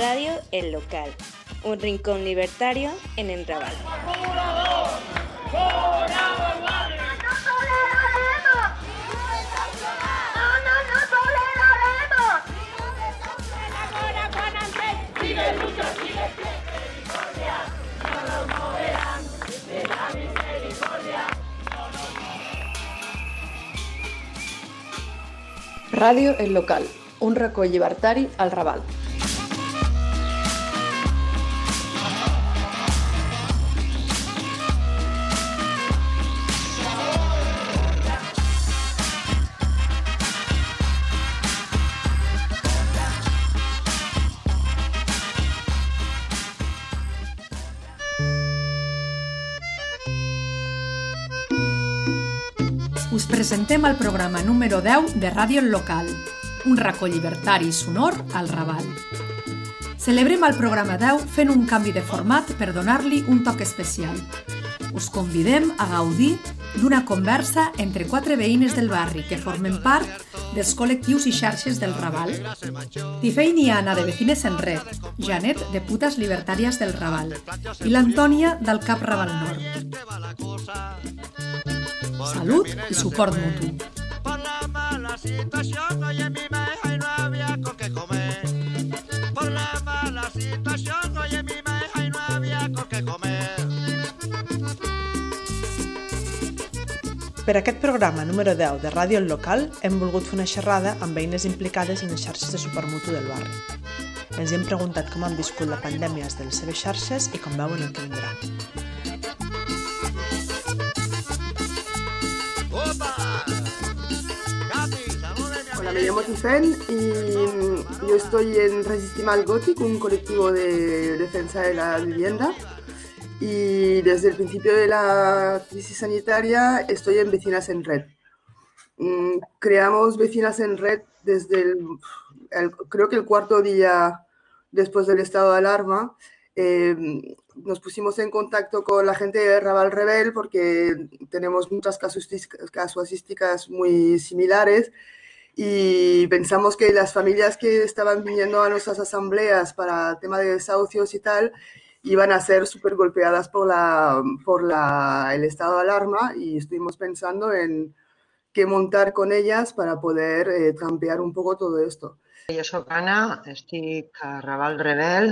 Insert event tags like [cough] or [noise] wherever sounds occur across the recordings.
Radio El Local, un rincón libertario en Enrabal. Ràdio El Local, un racó llibertari al Raval. Presentem el programa número 10 de Ràdio Local, un racó llibertari sonor al Raval. Celebrem el programa 10 fent un canvi de format per donar-li un toc especial. Us convidem a gaudir d'una conversa entre quatre veïnes del barri que formen part dels col·lectius i xarxes del Raval. Tifein i Anna de Vecines en Red, Janet de Putes Libertàries del Raval i l'Antònia del Cap Raval Nord. Salut i suport mutu. Por la mala situación, oye, mi maestra y no había con qué comer. Por la mala situación, oye, mi maestra y no había con qué comer. Per aquest programa número 10 de Ràdio El Local hem volgut fer una xerrada amb veïnes implicades en les xarxes de supermutu del barri. Ens hem preguntat com han viscut la pandèmia des de les seves xarxes i com veuen el que vindrà. Me llamo Tifen y yo estoy en Resistimal Gothic, un colectivo de defensa de la vivienda. Y desde el principio de la crisis sanitaria estoy en Vecinas en Red. Mm, Creamos Vecinas en Red desde el, el- creo que el cuarto día después del estado de alarma. Eh, nos pusimos en contacto con la gente de Raval Rebel porque tenemos muchas casuísticas muy similares y pensamos que las familias que estaban viniendo a nuestras asambleas para tema de desahucios y tal iban a ser súper golpeadas por, la, por la, el estado de alarma y estuvimos pensando en qué montar con ellas para poder eh, trampear un poco todo esto. Jo sóc Anna, estic a Raval Rebel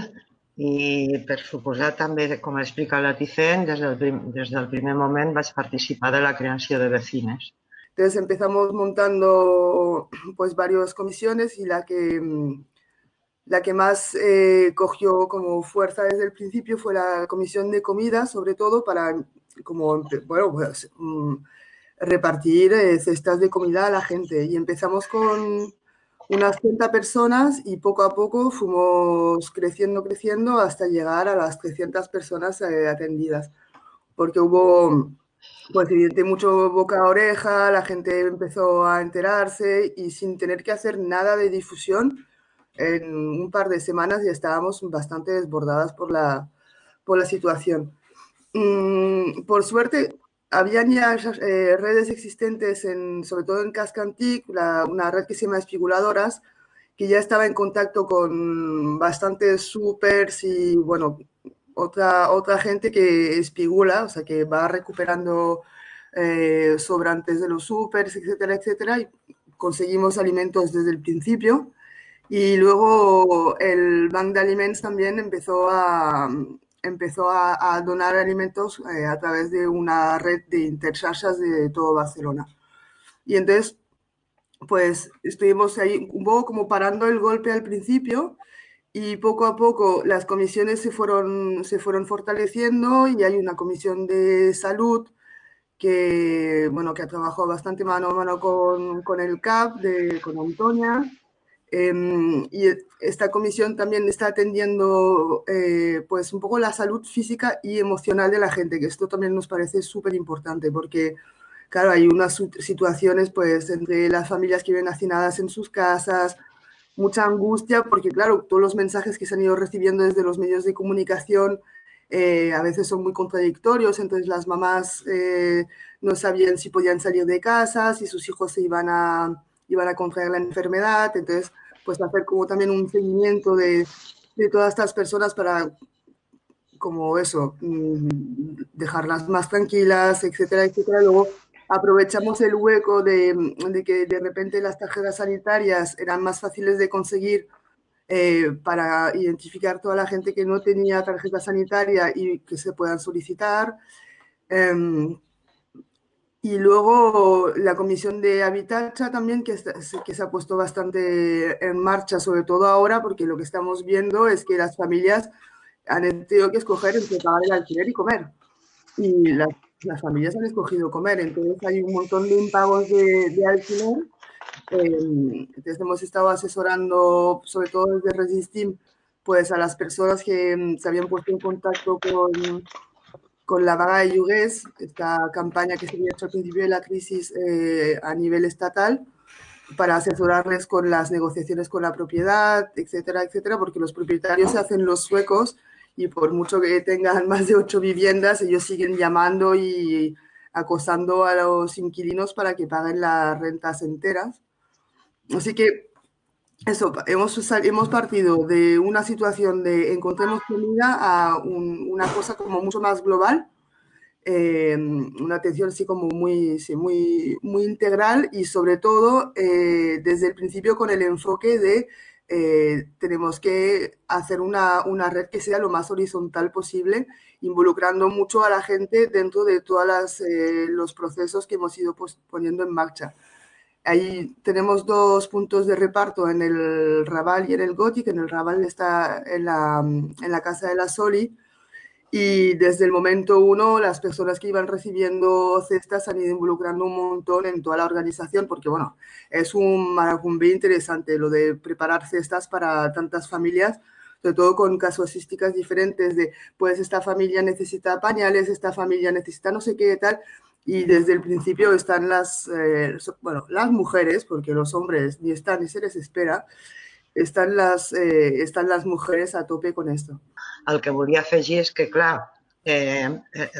i per suposar també, com explica la Ticen, des del, prim, des del primer moment vaig participar de la creació de vecines. Entonces empezamos montando pues varias comisiones y la que, mm, la que más eh, cogió como fuerza desde el principio fue la comisión de comida, sobre todo para como, bueno, pues, mm, repartir eh, cestas de comida a la gente. Y empezamos con unas 30 personas y poco a poco fuimos creciendo, creciendo hasta llegar a las 300 personas eh, atendidas. Porque hubo, pues evidente, mucho boca a oreja, la gente empezó a enterarse y sin tener que hacer nada de difusión, en un par de semanas ya estábamos bastante desbordadas por la, por la situación. Mm, por suerte, habían ya eh, redes existentes, en, sobre todo en Cascantic, la- una red que se llama Espiguladoras, que ya estaba en contacto con bastantes supers y, bueno, otra, otra gente que espigula, o sea, que va recuperando eh, sobrantes de los supers, etcétera, etcétera, y conseguimos alimentos desde el principio. Y luego el Bank de Alimentos también empezó a, empezó a, a donar alimentos eh, a través de una red de interchachas de todo Barcelona. Y entonces, pues estuvimos ahí un poco como parando el golpe al principio y poco a poco las comisiones se fueron, se fueron fortaleciendo y hay una comisión de salud que, bueno, que ha trabajado bastante mano a mano con, con el CAP, de, con Antonia. Em, y esta comisión también está atendiendo eh, pues un poco la salud física y emocional de la gente, que esto también nos parece súper importante porque, claro, hay unas situaciones pues entre las familias que viven hacinadas en sus casas, mucha angustia porque, claro, todos los mensajes que se han ido recibiendo desde los medios de comunicación eh, a veces son muy contradictorios, entonces las mamás eh, no sabían si podían salir de casa, si sus hijos se iban a, iban a contraer la enfermedad, entonces pues hacer como también un seguimiento de, de todas estas personas para, como eso, mm, dejarlas más tranquilas, etcétera, etcétera. Aprovechamos el hueco de, de que de repente las tarjetas sanitarias eran más fáciles de conseguir eh, para identificar toda la gente que no tenía tarjeta sanitaria y que se puedan solicitar. Em, y luego la comisión de Habitacha también, que, que se ha puesto bastante en marcha, sobre todo ahora, porque lo que estamos viendo es que las familias han tenido que escoger entre pagar el alquiler y comer. Y las, las familias han escogido comer, entonces hay un montón de impagos de, de alquiler. Eh, entonces hemos estado asesorando, sobre todo desde Resistim, pues a las personas que mm, se habían puesto en contacto con, con la vaga de Yugués, esta campaña que se había hecho al principio de la crisis eh, a nivel estatal, para asesorarles con las negociaciones con la propiedad, etcétera, etcétera, porque los propietarios se hacen los suecos y por mucho que tengan más de ocho viviendas, ellos siguen llamando y acosando a los inquilinos para que paguen las rentas enteras. Así que eso, hemos, hemos partido de una situación de encontremos comida a una cosa como mucho más global, eh, una atención así como muy, muy, muy integral y sobre todo eh, desde el principio con el enfoque de eh, tenemos que hacer una, una, red que sea lo más horizontal posible, involucrando mucho a la gente dentro de todos los procesos que hemos ido poniendo en marcha. Ahí tenemos dos puntos de reparto en el Raval y en el Gothic. En el Raval está en la, en la casa de la Soli. Y desde el momento uno, las personas que iban recibiendo cestas han ido involucrando un montón en toda la organización, porque bueno, es un maracumbe interesante lo de preparar cestas para tantas familias, sobre todo con casuísticas diferentes de, pues esta familia necesita pañales, esta familia necesita no sé qué tal y desde el principio están las, eh, bueno, las mujeres, porque los hombres ni están ni se les espera, estan les, eh, estan les mujeres a tope con esto. El que volia afegir és que, clar, eh, eh,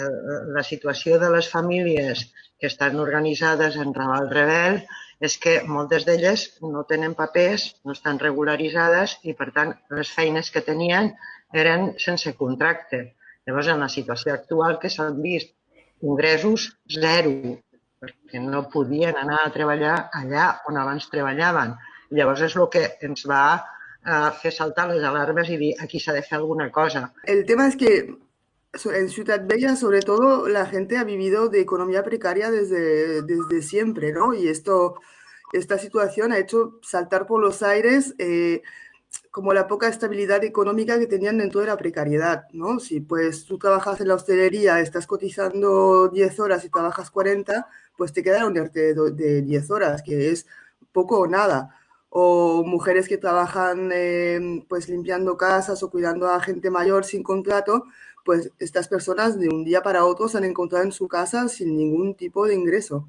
la situació de les famílies que estan organitzades en Raval Rebel és que moltes d'elles no tenen papers, no estan regularitzades i, per tant, les feines que tenien eren sense contracte. Llavors, en la situació actual que s'han vist ingressos zero, perquè no podien anar a treballar allà on abans treballaven. Llavors és el que ens va a fer saltar les alarmes i dir aquí s'ha de fer alguna cosa. El tema és que en Ciudad Bella, sobre todo, la gente ha vivido de economía precaria desde, desde siempre, ¿no? Y esto, esta situación ha hecho saltar por los aires eh, como la poca estabilidad económica que tenían dentro de la precariedad, ¿no? Si pues tú trabajas en la hostelería, estás cotizando 10 horas y trabajas 40, pues te queda un ERTE de 10 horas, que es poco o nada. O mujeres que trabajan eh, pues limpiando casas o cuidando a gente mayor sin contrato, pues estas personas de un día para otro se han encontrado en su casa sin ningún tipo de ingreso.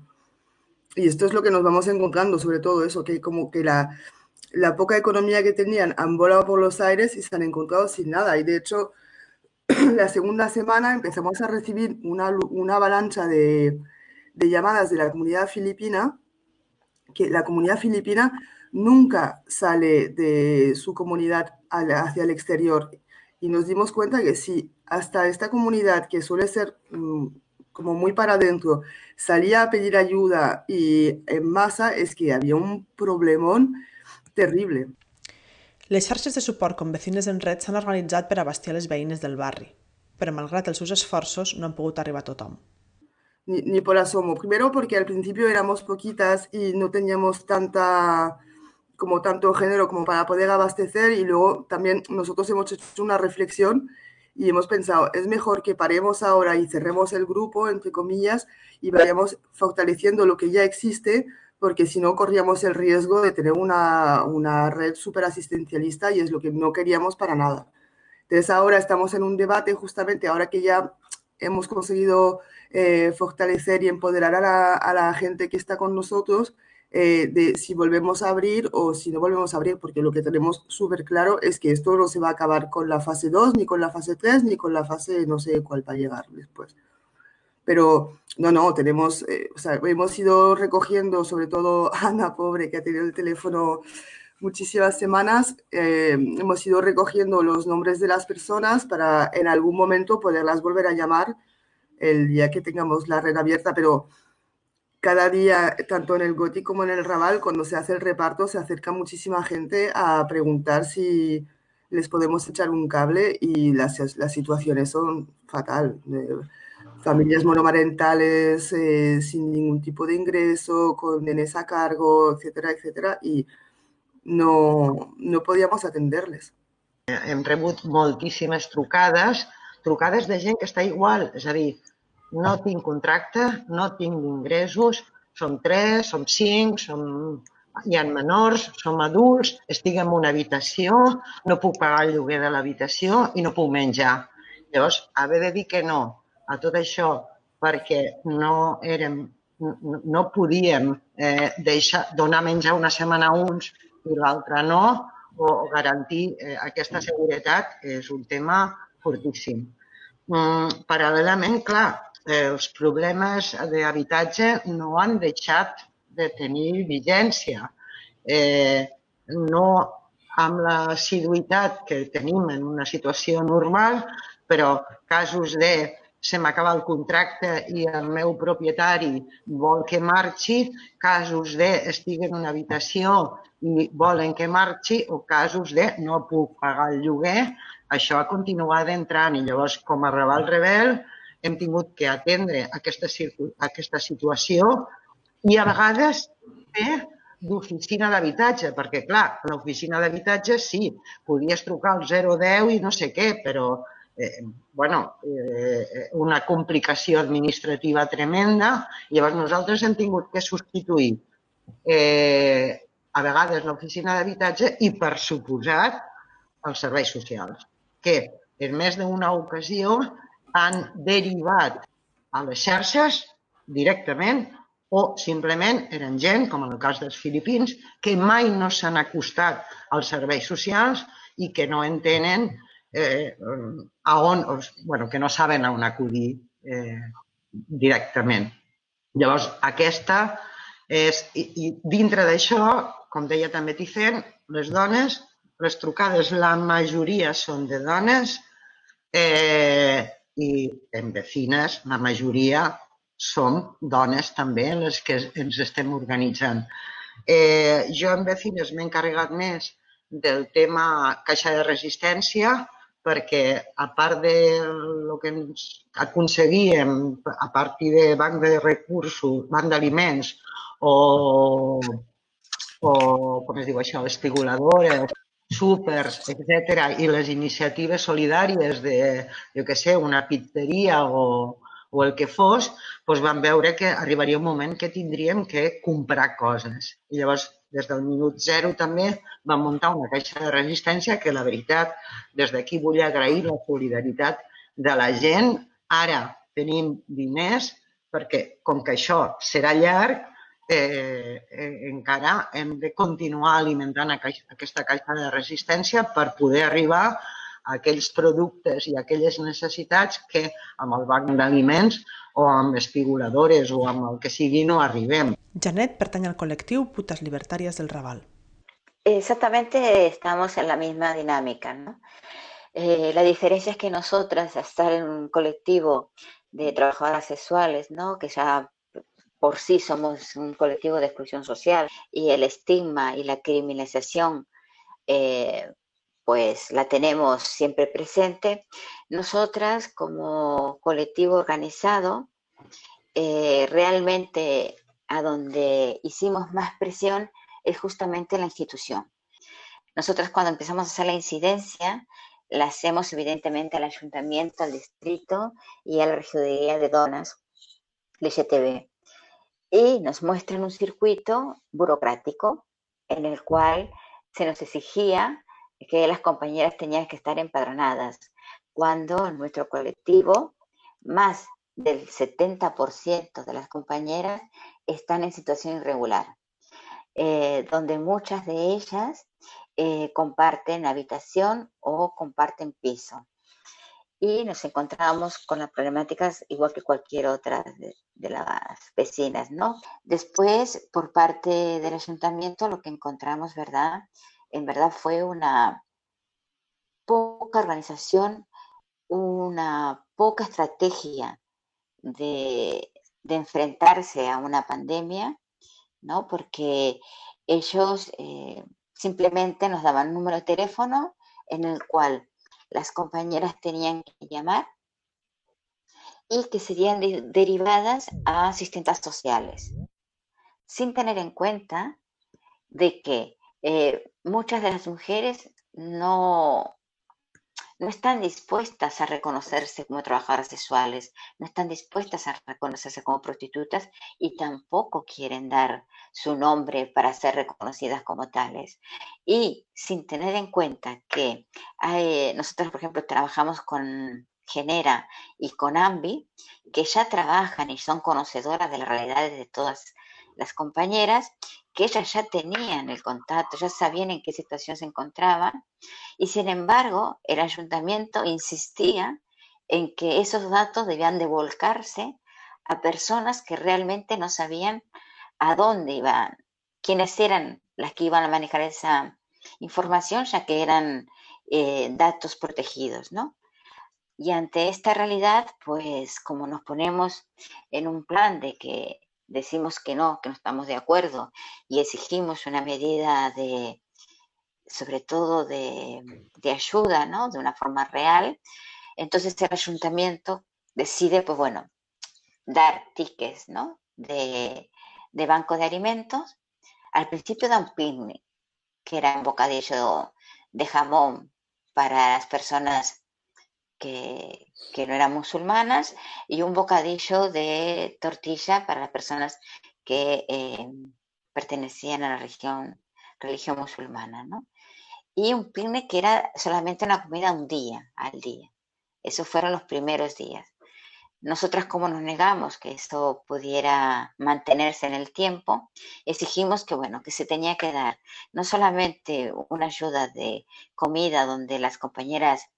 Y esto es lo que nos vamos encontrando, sobre todo eso, que como que la, poca economía que tenían han volado por los aires y se han encontrado sin nada. Y de hecho, [clears throat] la segunda semana empezamos a recibir una, una avalancha de, llamadas de la comunidad filipina, que la comunidad filipina nunca sale de su comunidad hacia el exterior. Y nos dimos cuenta que si hasta esta comunidad, que suele ser mm, como muy para adentro, salía a pedir ayuda y en masa, es que había un problemón terrible. Les xarxes de suport com Vecines en Red s'han organitzat per abastir les veïnes del barri, però malgrat els seus esforços no han pogut arribar a tothom. Ni, ni por asomo. Primero porque al principio éramos poquitas y no teníamos tanta como tanto género como para poder abastecer y luego también nosotros hemos hecho una reflexión y hemos pensado, es mejor que paremos ahora y cerremos el grupo, entre comillas, y vayamos fortaleciendo lo que ya existe porque si no corríamos el riesgo de tener una, una red súper asistencialista y es lo que no queríamos para nada. Entonces ahora estamos en un debate justamente, ahora que ya hemos conseguido eh, fortalecer y empoderar a la, a la, gente que está con nosotros, eh, de si volvemos a abrir o si no volvemos a abrir, porque lo que tenemos súper claro es que esto no se va a acabar con la fase 2, ni con la fase 3, ni con la fase no sé cuál va a llegar después. Pero no, no, tenemos, eh, o sea, hemos ido recogiendo, sobre todo Ana, pobre, que ha tenido el teléfono muchísimas semanas eh, hemos ido recogiendo los nombres de las personas para en algún momento poderlas volver a llamar el día que tengamos la red abierta, pero cada día, tanto en el GOTI como en el Raval, cuando se hace el reparto, se acerca muchísima gente a preguntar si les podemos echar un cable y las, las situaciones son fatal. familias monomarentales eh, sin ningún tipo de ingreso, con nenes a cargo, etcétera, etcétera, y no, no podíamos atenderles. Hem rebut moltíssimes trucades, trucades de gent que està igual, és no tinc contracte, no tinc ingressos, som tres, som cinc, som hi ha menors, som adults, estic en una habitació, no puc pagar el lloguer de l'habitació i no puc menjar. Llavors, haver de dir que no a tot això perquè no érem, no podíem eh, deixar, donar menjar una setmana a uns i l'altra no, o garantir eh, aquesta seguretat és un tema fortíssim. Mm, paral·lelament, clar, els problemes d'habitatge no han deixat de tenir vigència. Eh, no amb la assiduïtat que tenim en una situació normal, però casos de se m'acaba el contracte i el meu propietari vol que marxi, casos de estic en una habitació i volen que marxi o casos de no puc pagar el lloguer, això ha continuat entrant i llavors com a Raval Rebel hem tingut que atendre aquesta, aquesta situació i a vegades fer d'oficina d'habitatge, perquè, clar, l'oficina d'habitatge sí, podies trucar al 010 i no sé què, però, eh, bueno, eh, una complicació administrativa tremenda. Llavors, nosaltres hem tingut que substituir eh, a vegades l'oficina d'habitatge i, per suposat, els serveis socials, que en més d'una ocasió han derivat a les xarxes directament o simplement eren gent, com en el cas dels filipins, que mai no s'han acostat als serveis socials i que no entenen eh, a on, bueno, que no saben a on acudir eh, directament. Llavors, aquesta és, i, i dintre d'això, com deia també Ticen, les dones, les trucades, la majoria són de dones eh, i en vecines, la majoria som dones també les que ens estem organitzant. Eh, jo en Vecines m'he encarregat més del tema caixa de resistència perquè a part de lo que ens aconseguíem a partir de banc de recursos, banc d'aliments o, o com es diu això, espigoladores, súpers, etc. i les iniciatives solidàries de, jo què sé, una pizzeria o, o el que fos, doncs vam veure que arribaria un moment que tindríem que comprar coses. I llavors, des del minut zero també vam muntar una caixa de resistència que, la veritat, des d'aquí vull agrair la solidaritat de la gent. Ara tenim diners perquè, com que això serà llarg, eh, eh, encara hem de continuar alimentant aquesta caixa de resistència per poder arribar aquells productes i aquelles necessitats que amb el banc d'aliments o amb espigoladores o amb el que sigui no arribem. Janet pertany al col·lectiu Putas Libertàries del Raval. Exactamente estamos en la misma dinámica, ¿no? Eh, la diferencia es que nosotras, estar en un colectivo de trabajadoras sexuales, ¿no? que ya por sí somos un colectivo de exclusión social y el estigma y la criminalización eh, pues la tenemos siempre presente. Nosotras como colectivo organizado, eh, realmente a donde hicimos más presión es justamente la institución. Nosotras cuando empezamos a hacer la incidencia, la hacemos evidentemente al ayuntamiento, al distrito y a la regiduría de donas de. Y nos muestran un circuito burocrático en el cual se nos exigía que las compañeras tenían que estar empadronadas, cuando en nuestro colectivo más del 70% de las compañeras están en situación irregular, eh, donde muchas de ellas eh, comparten habitación o comparten piso. Y nos encontrábamos con las problemáticas igual que cualquier otra de, las vecinas, ¿no? Después, por parte del ayuntamiento, lo que encontramos, ¿verdad? En verdad fue una poca organización, una poca estrategia de, enfrentarse a una pandemia, ¿no? Porque ellos eh, simplemente nos daban un número de teléfono en el cual las compañeras tenían que llamar y que serían derivadas a asistentes sociales, sin tener en cuenta de que eh, muchas de las mujeres no, no están dispuestas a reconocerse como trabajadoras sexuales, no están dispuestas a reconocerse como prostitutas y tampoco quieren dar su nombre para ser reconocidas como tales. Y sin tener en cuenta que nosotros, por ejemplo, trabajamos con Genera y con AMBI, que ya trabajan y son conocedoras de las realidades de todas las compañeras, que ellas ya tenían el contacto, ya sabían en qué situación se encontraban, y sin embargo el ayuntamiento insistía en que esos datos debían de volcarse a personas que realmente no sabían a dónde iban, quiénes eran las que iban a manejar esa información, ya que eran eh, datos protegidos, ¿no? Y ante esta realidad, pues como nos ponemos en un plan de que decimos que no, que no estamos de acuerdo y exigimos una medida de, sobre todo de, ayuda, ¿no? De una forma real, entonces el ayuntamiento decide, pues bueno, dar tickets, ¿no? De, banco de alimentos. Al principio da un picnic, que era un bocadillo de jamón para las personas que, no eran musulmanas y un bocadillo de tortilla para las personas que eh, pertenecían a la religión, religión musulmana, ¿no? Y un picnic que era solamente una comida un día, al día. Esos fueron los primeros días. Nosotras, como nos negamos que esto pudiera mantenerse en el tiempo, exigimos que, bueno, que se tenía que dar no solamente una ayuda de comida donde las compañeras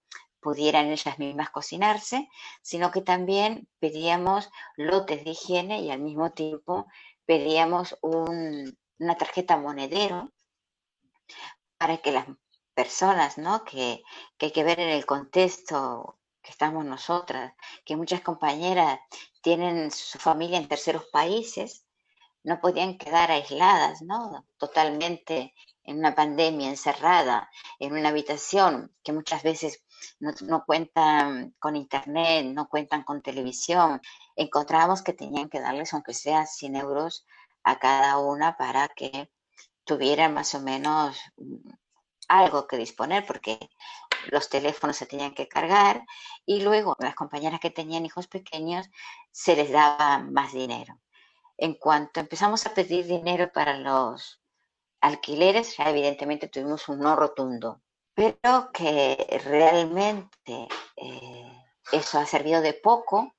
pudieran ellas mismas cocinarse, sino que también pedíamos lotes de higiene y al mismo tiempo pedíamos una tarjeta monedero para que las personas, ¿no? Que, que hay que ver en el contexto que estamos nosotras, que muchas compañeras tienen su familia en terceros países, no podían quedar aisladas, ¿no? Totalmente en una pandemia, encerrada, en una habitación que muchas veces no, cuentan con internet, no cuentan con televisión. Encontrábamos que tenían que darles, aunque sea 100 euros a cada una para que tuvieran más o menos algo que disponer, porque los teléfonos se tenían que cargar y luego las compañeras que tenían hijos pequeños se les daba más dinero. En cuanto empezamos a pedir dinero para los alquileres, ya evidentemente tuvimos un no rotundo pero que realmente eh, eso ha servido de poco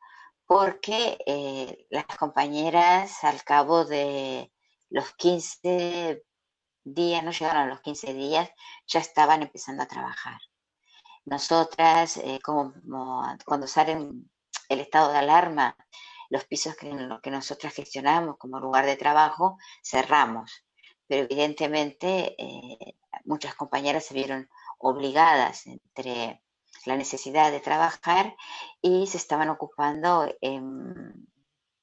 porque eh, las compañeras al cabo de los 15 días, no llegaron a los 15 días, ya estaban empezando a trabajar. Nosotras, eh, como, cuando salen el estado de alarma, los pisos que, que nosotras gestionamos como lugar de trabajo, cerramos. Pero evidentemente muchas compañeras se vieron obligadas entre la necesidad de trabajar y se estaban ocupando en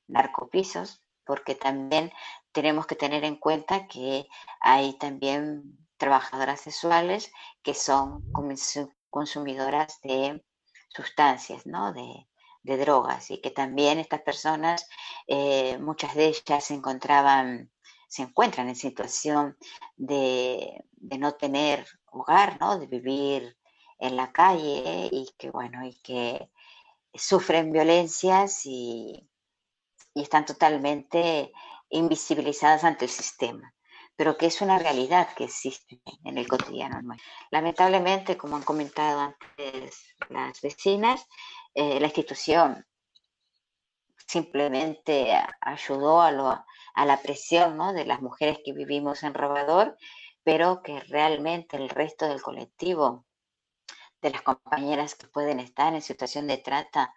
narcopisos, porque también tenemos que tener en cuenta que hay también trabajadoras sexuales que son consumidoras de sustancias, ¿no? de, drogas, y que también estas personas, eh, muchas de ellas se encontraban, se encuentran en situación de, de no tener hogar, ¿no? De vivir en la calle y que, bueno, y que sufren violencias y, están totalmente invisibilizadas ante el sistema, pero que es una realidad que existe en el cotidiano. Lamentablemente, como han comentado antes las vecinas, eh, la institución simplemente ayudó a, a la presión ¿no? de las mujeres que vivimos en Robador pero que realmente el resto del colectivo de las compañeras que pueden estar en situación de trata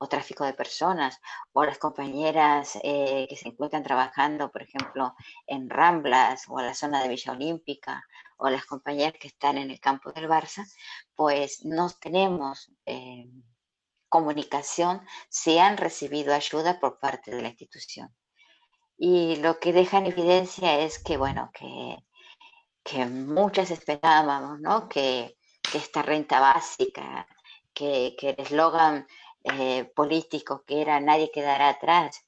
o tráfico de personas, o las compañeras eh, que se encuentran trabajando, por ejemplo, en Ramblas o en la zona de Villa Olímpica, o las compañeras que están en el campo del Barça, pues no tenemos eh, comunicación si han recibido ayuda por parte de la institución. Y lo que deja en evidencia es que, bueno, que, que muchas esperábamos, ¿no? Que, que esta renta básica, que, que el eslogan eh, político que era nadie quedará atrás,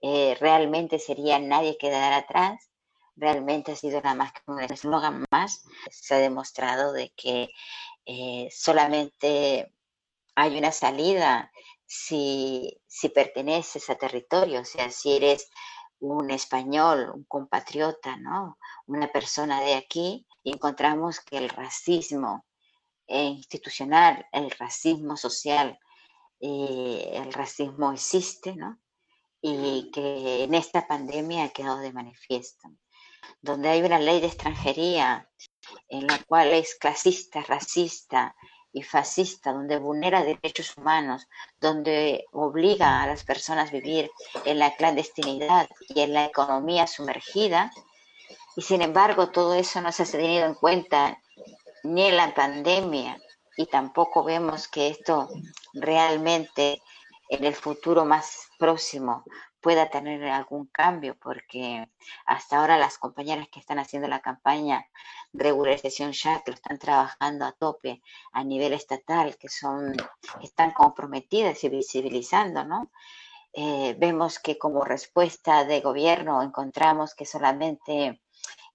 eh, realmente sería nadie quedará atrás, realmente ha sido nada más que un eslogan más. Se ha demostrado de que eh, solamente hay una salida si, si perteneces a territorio, o sea, si eres un español, un compatriota, ¿no? Una persona de aquí, encontramos que el racismo institucional, el racismo social, eh, el racismo existe, ¿no? Y que en esta pandemia ha quedado de manifiesto. Donde hay una ley de extranjería en la cual es clasista, racista y fascista, donde vulnera derechos humanos, donde obliga a las personas a vivir en la clandestinidad y en la economía sumergida, y sin embargo todo eso no se ha tenido en cuenta ni en la pandemia y tampoco vemos que esto realmente en el futuro más próximo pueda tener algún cambio, porque hasta ahora las compañeras que están haciendo la campaña regularización ya, que lo están trabajando a tope a nivel estatal, que son, están comprometidas y visibilizando, ¿no? Eh, vemos que como respuesta de gobierno encontramos que solamente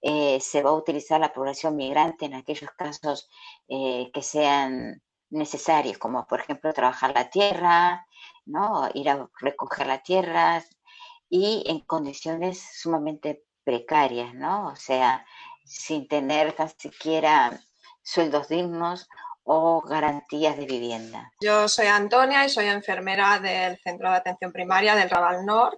eh, se va a utilizar la población migrante en aquellos casos eh, que sean necesarios, como por ejemplo trabajar la tierra, ¿no? ir a recoger la tierra y en condiciones sumamente precarias, ¿no? o sea, sin tener tan siquiera sueldos dignos o garantías de vivienda. Yo soy Antonia y soy enfermera del Centro de Atención Primaria del Raval Nord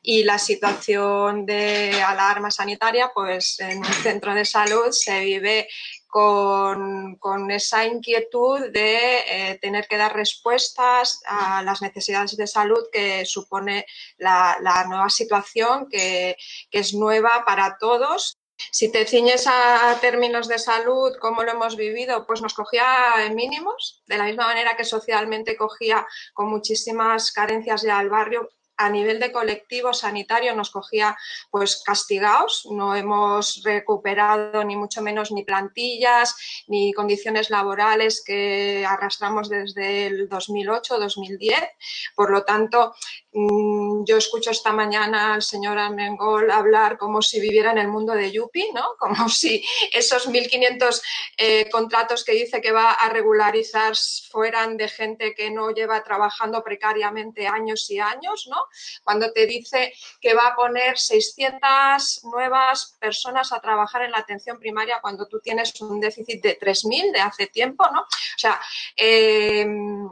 y la situación de alarma sanitaria, pues en un centro de salud se vive con, esa inquietud de eh, tener que dar respuestas a las necesidades de salud que supone la, nueva situación, que, que es nueva para todos. Si te ciñes a términos de salud, cómo lo hemos vivido, pues nos cogía en mínimos, de la misma manera que socialmente cogía con muchísimas carencias ya al barrio, a nivel de colectivo sanitario nos cogía pues castigados, no hemos recuperado ni mucho menos ni plantillas ni condiciones laborales que arrastramos desde el 2008-2010. Por lo tanto, mm, yo escucho esta mañana al señor Amengol hablar como si viviera en el mundo de Yupi, ¿no? [laughs] como si esos 1.500 eh, contratos que dice que va a regularizar fueran de gente que no lleva trabajando precariamente años y años, ¿no? Cuando te dice que va a poner 600 nuevas personas a trabajar en la atención primaria cuando tú tienes un déficit de 3.000 de hace tiempo, ¿no? O sea, em,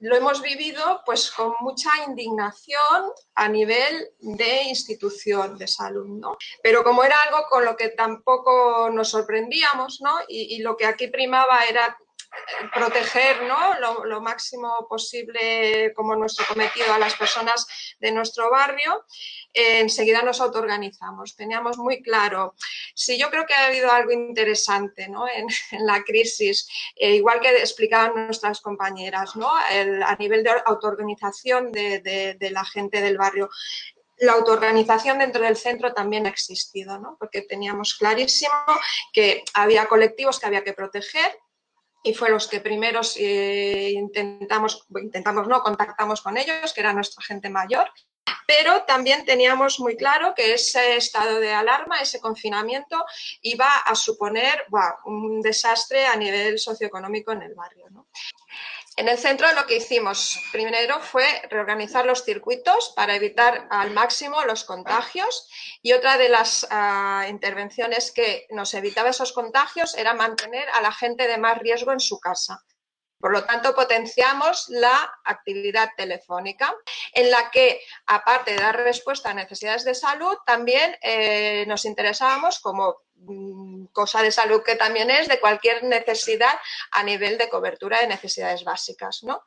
lo hemos vivido pues con mucha indignación a nivel de institución de salud, ¿no? Pero como era algo con lo que tampoco nos sorprendíamos, ¿no? y lo que aquí primaba era proteger ¿no? lo, máximo posible como nuestro cometido a las personas de nuestro barrio, eh, enseguida nos autoorganizamos. Teníamos muy claro, si yo creo que ha habido algo interesante ¿no? [laughs] en, la crisis, eh, igual que explicaban nuestras compañeras, ¿no? a nivel de autoorganización de, de la gente del barrio, la autoorganización dentro del centro también ha existido, ¿no? porque teníamos clarísimo que había colectivos que había que proteger, y fue los que primeros eh, intentamos, intentamos, no, contactamos con ellos, que era nuestra gente mayor, pero también teníamos muy claro que ese estado de alarma, ese confinamiento, iba a suponer un desastre a nivel socioeconómico en el barrio. En el centro lo que hicimos primero fue reorganizar los circuitos para evitar al máximo los contagios y otra de las ah, intervenciones que nos evitaba esos contagios era mantener a la gente de más riesgo en su casa. Por lo tanto, potenciamos la actividad telefónica, en la que, aparte de dar respuesta a necesidades de salud, también eh, nos interesábamos, como cosa de salud que también es, de cualquier necesidad a nivel de cobertura de necesidades básicas. ¿no?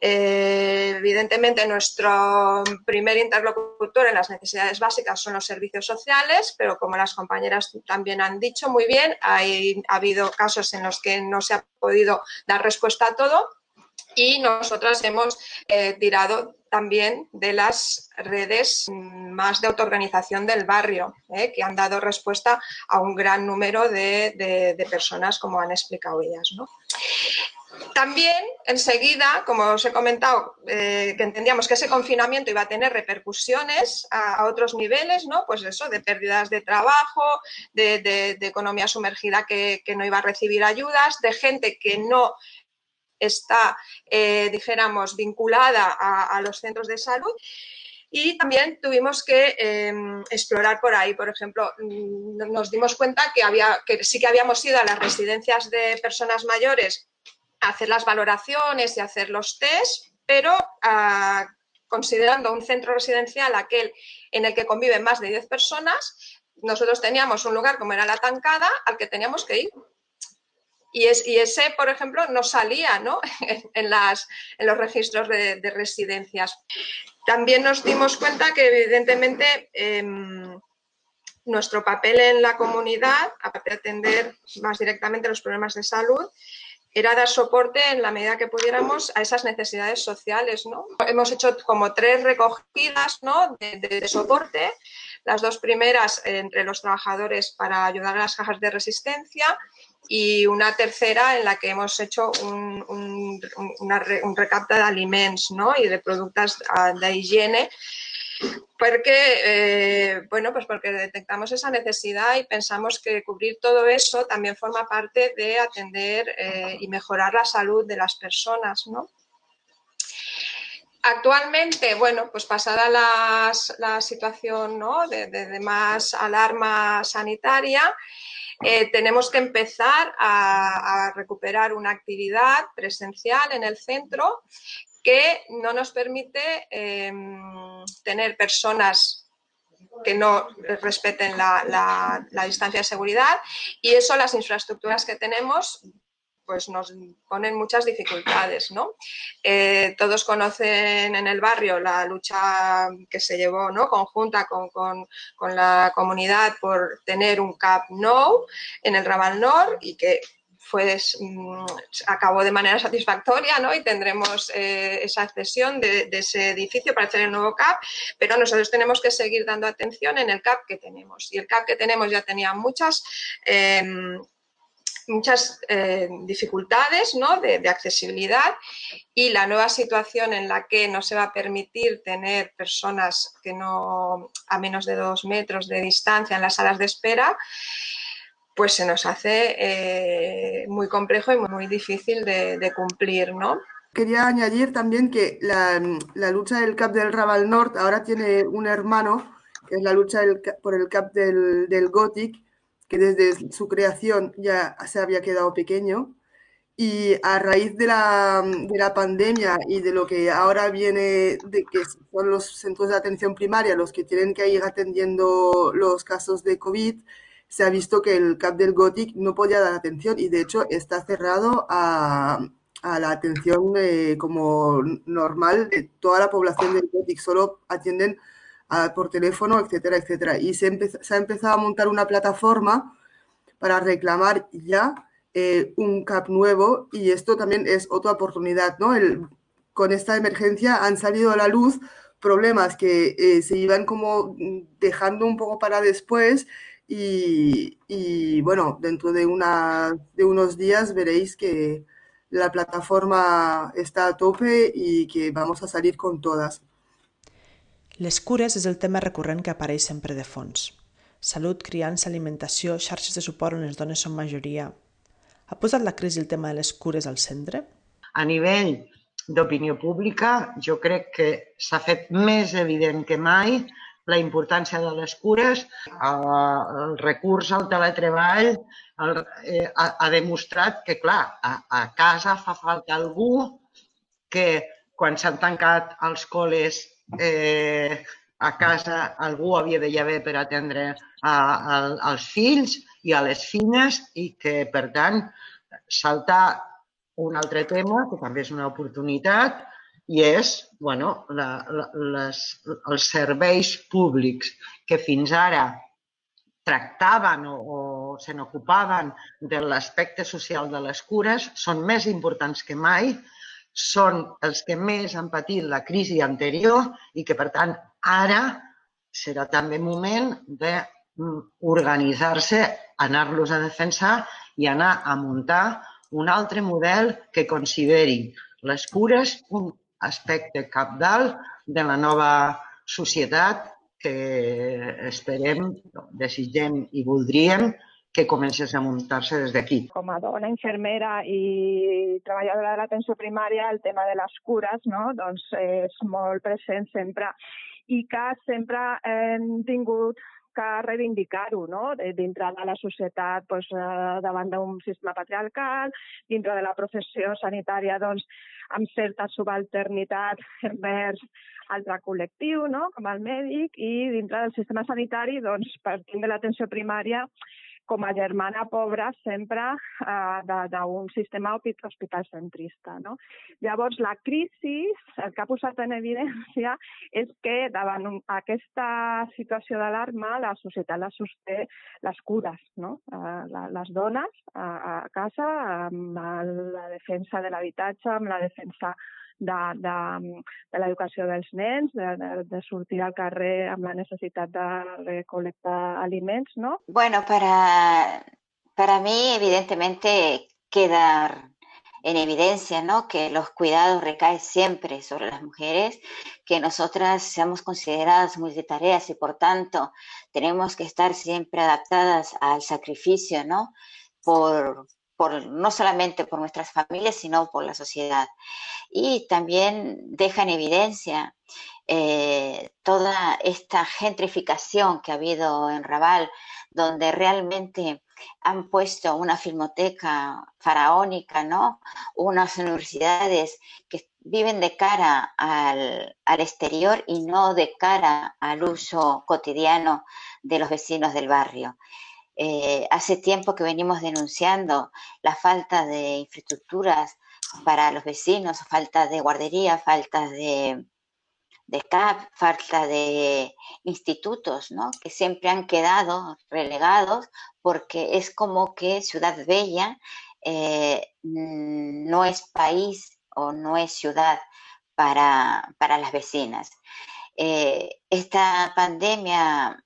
Eh, evidentemente, nuestro primer interlocutor en las necesidades básicas son los servicios sociales, pero como las compañeras también han dicho muy bien, hay, ha habido casos en los que no se ha podido dar respuesta a todo y nosotras hemos eh, tirado también de las redes más de autoorganización del barrio, eh, que han dado respuesta a un gran número de, personas, como han explicado ellas. ¿no? También, enseguida, como os he comentado, eh, que entendíamos que ese confinamiento iba a tener repercusiones a, otros niveles, ¿no? Pues eso, de pérdidas de trabajo, de, economía sumergida que, no iba a recibir ayudas, de gente que no está, eh, dijéramos, vinculada a, los centros de salud. Y también tuvimos que em, explorar por ahí, por ejemplo, mm, nos dimos cuenta que, había, que sí que habíamos ido a las residencias de personas mayores hacer las valoraciones y hacer los test, pero ah, considerando un centro residencial aquel en el que conviven más de 10 personas, nosotros teníamos un lugar como era la tancada al que teníamos que ir. Y, es, ese, por ejemplo, no salía [laughs] En, las, en los registros de, residencias. También nos dimos cuenta que evidentemente em, nuestro papel en la comunidad, aparte de atender más directamente los problemas de salud, era dar soporte en la medida que pudiéramos a esas necesidades sociales. ¿no? Hemos hecho como tres recogidas ¿no? de, soporte, las dos primeras entre los trabajadores para ayudar a las cajas de resistencia y una tercera en la que hemos hecho un, un, un recapta de alimentos ¿no? y de productos ah, de higiene porque, eh, bueno, pues porque detectamos esa necesidad y pensamos que cubrir todo eso también forma parte de atender eh, y mejorar la salud de las personas, ¿no? Actualmente, bueno, pues pasada la situación de, más alarma sanitaria, eh, tenemos que empezar a, recuperar una actividad presencial en el centro que no nos permite em, tener personas que no respeten la, distancia de seguridad y eso las infraestructuras que tenemos pues nos ponen muchas dificultades. ¿no? Eh, todos conocen en el barrio la lucha que se llevó ¿no? conjunta con, con, la comunidad por tener un CAP No en el Raval Nord y que pues acabó de manera satisfactoria ¿no? y tendremos eh, esa accesión de, ese edificio para hacer el nuevo CAP, pero nosotros tenemos que seguir dando atención en el CAP que tenemos. Y el CAP que tenemos ya tenía muchas, em, muchas eh, dificultades ¿no? de, de, accesibilidad y la nueva situación en la que no se va a permitir tener personas que no a menos de dos metros de distancia en las salas de espera pues se nos hace eh, muy complejo y muy, difícil de, cumplir, ¿no? Quería añadir también que la, lucha del CAP del Raval Norte ahora tiene un hermano, que es la lucha por el CAP del, del Gothic, que desde su creación ya se había quedado pequeño. Y a raíz de la, de la, pandemia y de lo que ahora viene, de que son los centros de atención primaria los que tienen que ir atendiendo los casos de COVID, se ha visto que el CAP del Gothic no podía dar atención y de hecho está cerrado a, la atención eh, como normal de toda la población del Gothic, solo atienden por teléfono, etcétera, etcétera. Y se, ha empezado a montar una plataforma para reclamar ya eh, un CAP nuevo y esto también es otra oportunidad, ¿no? con esta emergencia han salido a la luz problemas que eh, se iban como dejando un poco para después y, bueno, dentro de, de unos días veréis que la plataforma está a tope y que vamos a salir con todas. Les cures és el tema recurrent que apareix sempre de fons. Salut, criança, alimentació, xarxes de suport on les dones són majoria. Ha posat la crisi el tema de les cures al centre? A nivell d'opinió pública, jo crec que s'ha fet més evident que mai la importància de les cures, el recurs al teletreball el, eh, ha, ha demostrat que, clar, a, a casa fa falta algú que quan s'han tancat els col·les eh, a casa algú havia de haver per atendre a, a, als fills i a les filles i que, per tant, saltar un altre tema, que també és una oportunitat, i és bueno, la, la, les, els serveis públics que fins ara tractaven o, o se n'ocupaven de l'aspecte social de les cures són més importants que mai, són els que més han patit la crisi anterior i que, per tant, ara serà també moment d'organitzar-se, anar-los a defensar i anar a muntar un altre model que consideri les cures un aspecte capdalt de la nova societat que esperem, desitgem i voldríem que comencés a muntar-se des d'aquí. Com a dona infermera i treballadora de l'atenció primària, el tema de les cures no? doncs és molt present sempre i que sempre hem tingut que reivindicar-ho no? dintre de la societat doncs, davant d'un sistema patriarcal, dintre de la professió sanitària doncs, amb certa subalternitat envers altre col·lectiu, no? com el mèdic, i dintre del sistema sanitari, doncs, partint de l'atenció primària, com a germana pobra sempre eh, d'un sistema hospitalcentrista. No? Llavors, la crisi el que ha posat en evidència és que davant aquesta situació d'alarma la societat la sosté les cures, no? eh, les dones a, a casa amb la defensa de l'habitatge, amb la defensa de, de, de l'educació dels nens, de, de, de sortir al carrer amb la necessitat de recolectar aliments, ¿no? Bueno, para, para mí evidentemente queda en evidencia, ¿no? Que los cuidados recaen siempre sobre las mujeres, que nosotras seamos consideradas multitareas y por tanto tenemos que estar siempre adaptadas al sacrificio, ¿no? Por, por, no solamente por nuestras familias, sino por la sociedad. Y también deja en evidencia eh, toda esta gentrificación que ha habido en Raval, donde realmente han puesto una filmoteca faraónica, ¿no? Unas universidades que viven de cara al, al, exterior y no de cara al uso cotidiano de los vecinos del barrio. Eh, hace tiempo que venimos denunciando la falta de infraestructuras para los vecinos, falta de guardería, falta de, de CAP, falta de institutos, ¿no? que siempre han quedado relegados porque es como que Ciudad Bella eh, no es país o no es ciudad para, para las vecinas. Eh, esta pandemia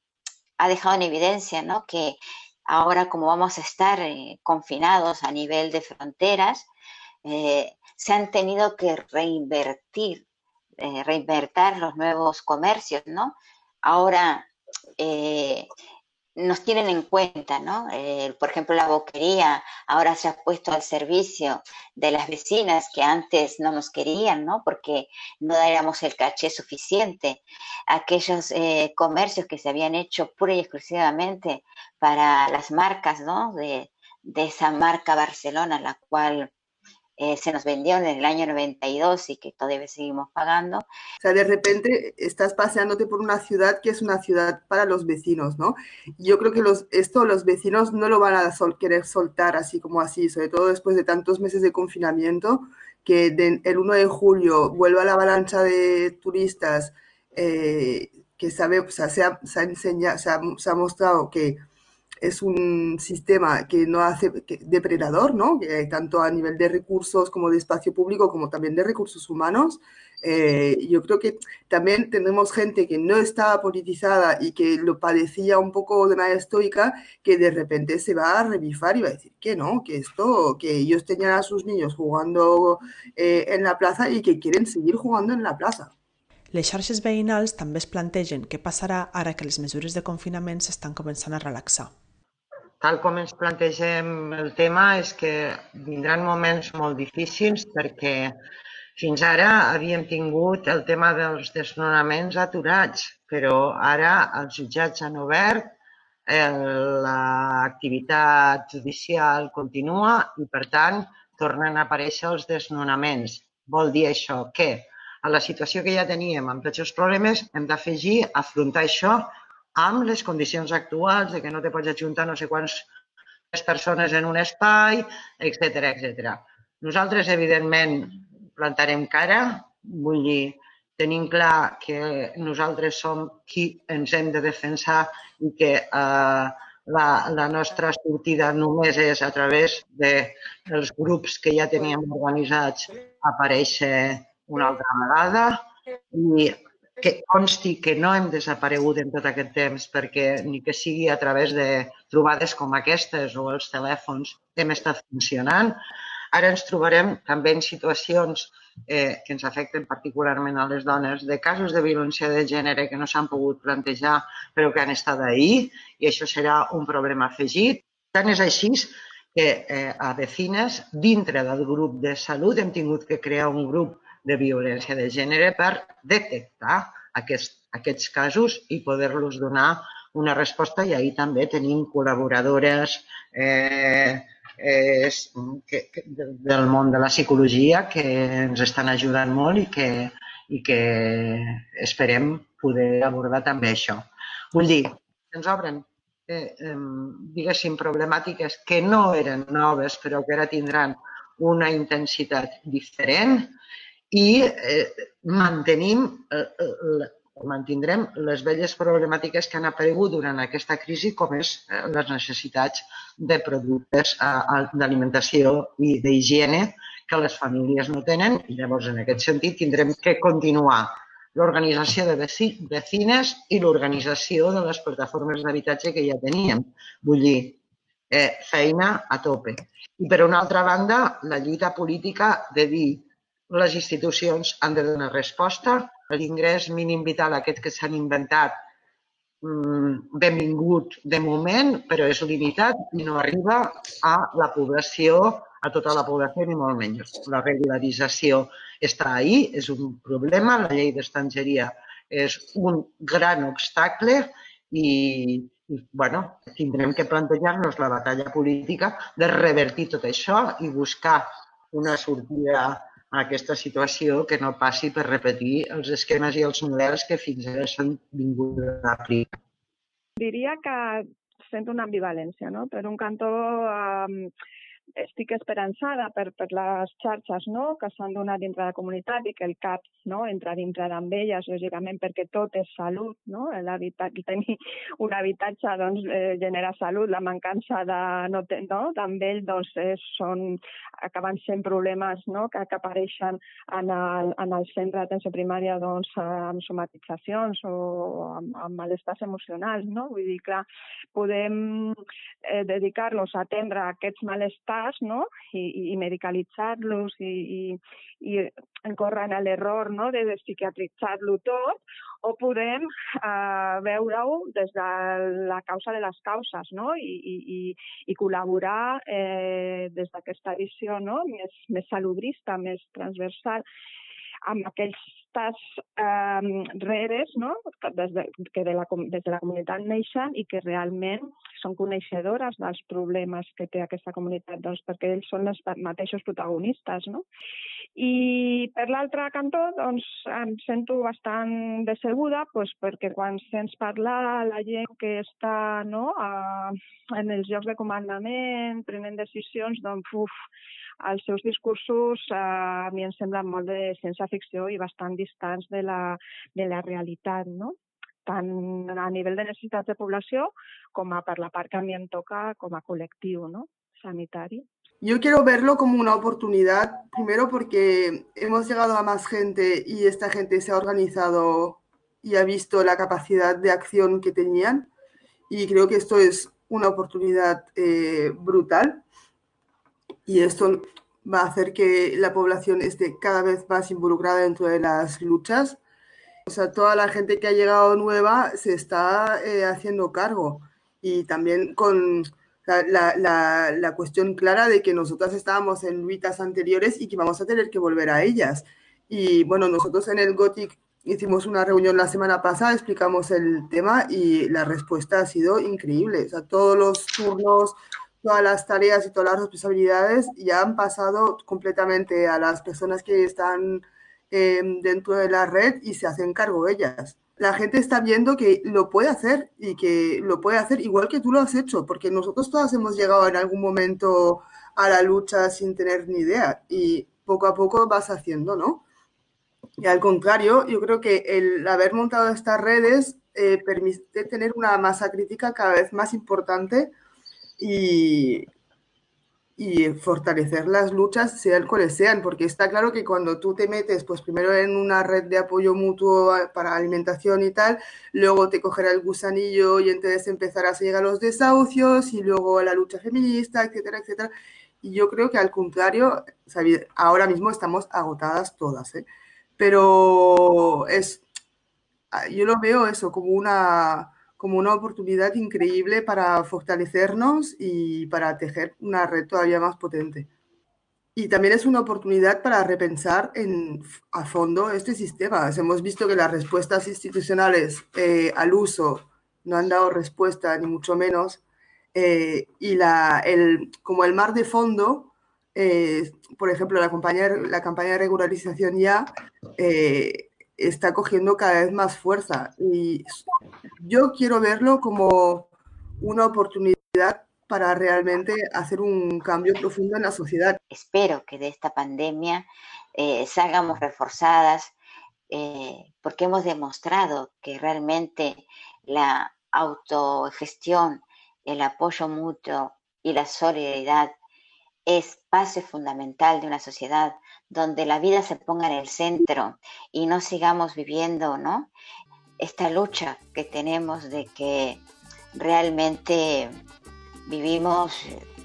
ha dejado en evidencia ¿no? que ahora como vamos a estar eh, confinados a nivel de fronteras, se han tenido que reinvertir, eh, reinvertir los nuevos comercios, ¿no? Ahora eh, nos tienen en cuenta, ¿no? Eh, por ejemplo, la boquería ahora se ha puesto al servicio de las vecinas que antes no nos querían, ¿no? Porque no éramos el caché suficiente. Aquellos eh, comercios que se habían hecho pura y exclusivamente para las marcas, ¿no? De, de esa marca Barcelona, la cual eh, se nos vendió en el año 92 y que todavía seguimos pagando. O sea, de repente estás paseándote por una ciudad que es una ciudad para los vecinos, ¿no? Yo creo que los, esto los vecinos no lo van a querer soltar así como así, sobre todo después de tantos meses de confinamiento, que de, el 1 de julio vuelva la avalancha de turistas, eh, que sabe, o sea, se ha, se ha, enseñado, se ha mostrado que es un sistema que no hace que, depredador, ¿no? Que tanto a nivel de recursos como de espacio público, como también de recursos humanos. Eh, yo creo que también tenemos gente que no estaba politizada y que lo padecía un poco de manera estoica, que de repente se va a revifar y va a decir que no, que esto, que ellos tenían a sus niños jugando eh, en la plaza y que quieren seguir jugando en la plaza. Les xarxes veïnals també es plantegen què passarà ara que les mesures de confinament s'estan començant a relaxar. Tal com ens plantegem el tema és que vindran moments molt difícils perquè fins ara havíem tingut el tema dels desnonaments aturats, però ara els jutjats han obert, l'activitat judicial continua i, per tant, tornen a aparèixer els desnonaments. Vol dir això que a la situació que ja teníem amb tots els problemes, hem d'afegir afrontar això amb les condicions actuals de que no te pots ajuntar no sé quants persones en un espai, etc etc. Nosaltres, evidentment, plantarem cara, vull dir, tenim clar que nosaltres som qui ens hem de defensar i que eh, la, la nostra sortida només és a través dels de grups que ja teníem organitzats aparèixer una altra vegada i que consti que no hem desaparegut en tot aquest temps perquè ni que sigui a través de trobades com aquestes o els telèfons hem estat funcionant. Ara ens trobarem també en situacions eh, que ens afecten particularment a les dones de casos de violència de gènere que no s'han pogut plantejar però que han estat ahir i això serà un problema afegit. Tant és així que eh, a Vecines, dintre del grup de salut, hem tingut que crear un grup de violència de gènere per detectar aquest, aquests casos i poder-los donar una resposta i ahir també tenim col·laboradores eh, eh, que, que, del món de la psicologia que ens estan ajudant molt i que, i que esperem poder abordar també això. Vull dir, ens obren eh, eh, diguéssim, problemàtiques que no eren noves però que ara tindran una intensitat diferent i eh, mantenim, eh, eh, mantindrem les velles problemàtiques que han aparegut durant aquesta crisi, com és les necessitats de productes d'alimentació i d'higiene que les famílies no tenen i llavors en aquest sentit tindrem que continuar l'organització de vecines i l'organització de les plataformes d'habitatge que ja teníem. Vull dir, eh, feina a tope. I per una altra banda, la lluita política de dir les institucions han de donar resposta. L'ingrés mínim vital aquest que s'han inventat, mm, benvingut de moment, però és limitat i no arriba a la població, a tota la població ni molt menys. La regularització està ahí, és un problema, la llei d'estangeria és un gran obstacle i, i bueno, tindrem que plantejar-nos la batalla política de revertir tot això i buscar una sortida a aquesta situació que no passi per repetir els esquemes i els models que fins ara s'han vingut a aplicar. Diria que sento una ambivalència, no? Per un cantó, eh, estic esperançada per, per les xarxes no? que s'han donat dintre de la comunitat i que el CAP no? entra dintre d'amb elles, lògicament, perquè tot és salut. No? Tenir un habitatge doncs, eh, genera salut, la mancança de, no, no? amb ell doncs, és, són, acaben sent problemes no? que, que apareixen en el, en el centre d'atenció primària doncs, amb somatitzacions o amb, amb malestars emocionals. No? Vull dir, clar, podem eh, dedicar-nos a atendre aquests malestars cas no? i, i medicalitzar-los i, i, i encórrer en l'error no? de psiquiatritzar-lo tot, o podem eh, veure-ho des de la causa de les causes no? I, i, i col·laborar eh, des d'aquesta visió no? més, més salubrista, més transversal amb aquells eh, reres no? que, des de, que de la, des de la comunitat neixen i que realment són coneixedores dels problemes que té aquesta comunitat, doncs, perquè ells són els mateixos protagonistes. No? I per l'altre cantó, doncs, em sento bastant decebuda doncs, perquè quan sents parlar la gent que està no, a, en els llocs de comandament, prenent decisions, doncs, uf, els seus discursos eh, a mi em semblen molt de ciència-ficció i bastant distants de la, de la realitat, no? tant a nivell de necessitats de població com a per la part que a mi em toca com a col·lectiu no? sanitari. Yo quiero verlo como una oportunidad, primero porque hemos llegado a más gente y esta gente se ha organizado y ha visto la capacidad de acción que tenían y creo que esto es una oportunidad eh, brutal y esto va a hacer que la población esté cada vez más involucrada dentro de las luchas. O sea, toda la gente que ha llegado nueva se está eh, haciendo cargo y también con la, la, la, cuestión clara de que nosotras estábamos en luchas anteriores y que vamos a tener que volver a ellas. Y bueno, nosotros en el Gothic hicimos una reunión la semana pasada, explicamos el tema y la respuesta ha sido increíble. O sea, todos los turnos, todas las tareas y todas las responsabilidades ya han pasado completamente a las personas que están eh, dentro de la red y se hacen cargo ellas. La gente está viendo que lo puede hacer y que lo puede hacer igual que tú lo has hecho, porque nosotros todas hemos llegado en algún momento a la lucha sin tener ni idea y poco a poco vas haciendo, ¿no? Y al contrario, yo creo que el haber montado estas redes eh, permite tener una masa crítica cada vez más importante y, fortalecer las luchas, sean cuales sean, porque está claro que cuando tú te metes, pues primero en una red de apoyo mutuo para alimentación y tal, luego te cogerá el gusanillo y entonces empezarás a llegar a los desahucios y luego a la lucha feminista, etcétera, etcétera. Y yo creo que al contrario, ahora mismo estamos agotadas todas, ¿eh? pero es, yo lo veo eso como una como una oportunidad increíble para fortalecernos y para tejer una red todavía más potente. Y también es una oportunidad para repensar en, a fondo este sistema. Hemos visto que las respuestas institucionales eh, al uso no han dado respuesta, ni mucho menos. Eh, y la, el, como el mar de fondo, eh, por ejemplo, la campaña, la campaña de regularización ya está cogiendo cada vez más fuerza y yo quiero verlo como una oportunidad para realmente hacer un cambio profundo en la sociedad. Espero que de esta pandemia eh, salgamos reforzadas eh, porque hemos demostrado que realmente la autogestión, el apoyo mutuo y la solidaridad es fundamental de una sociedad donde la vida se ponga en el centro y no sigamos viviendo, ¿no? Esta lucha que tenemos de que realmente vivimos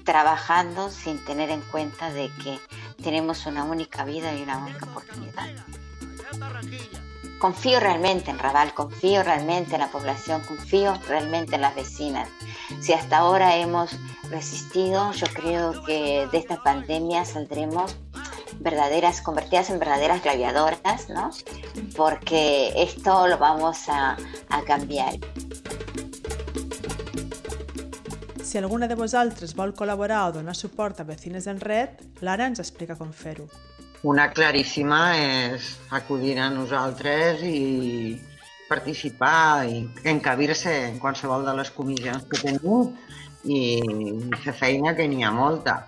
trabajando sin tener en cuenta de que tenemos una única vida y una única oportunidad. Confío realmente en Raval, confío realmente en la población, confío realmente en las vecinas. Si hasta ahora hemos resistido, yo creo que de esta pandemia saldremos verdaderas, convertidas en verdaderas gladiadoras, ¿no? Porque esto lo vamos a, a cambiar. Si alguna de vosaltres vol col·laborar o donar suport a Vecines en Red, l'Ara ens explica com fer-ho. Una claríssima és acudir a nosaltres i participar i encabir-se en qualsevol de les comissions que tenim i fer feina que n'hi ha molta.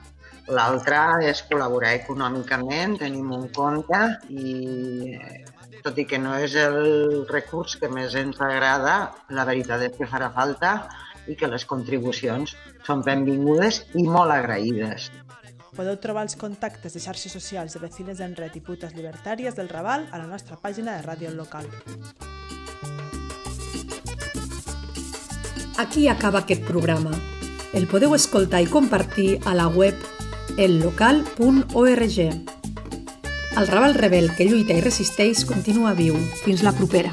L'altra és col·laborar econòmicament, tenim un compte i tot i que no és el recurs que més ens agrada, la veritat és que farà falta i que les contribucions són benvingudes i molt agraïdes. Podeu trobar els contactes de xarxes socials de Vecines en Red i Putes Libertàries del Raval a la nostra pàgina de ràdio local. Aquí acaba aquest programa. El podeu escoltar i compartir a la web ellocal.org. El Raval Rebel que lluita i resisteix continua viu. Fins la propera.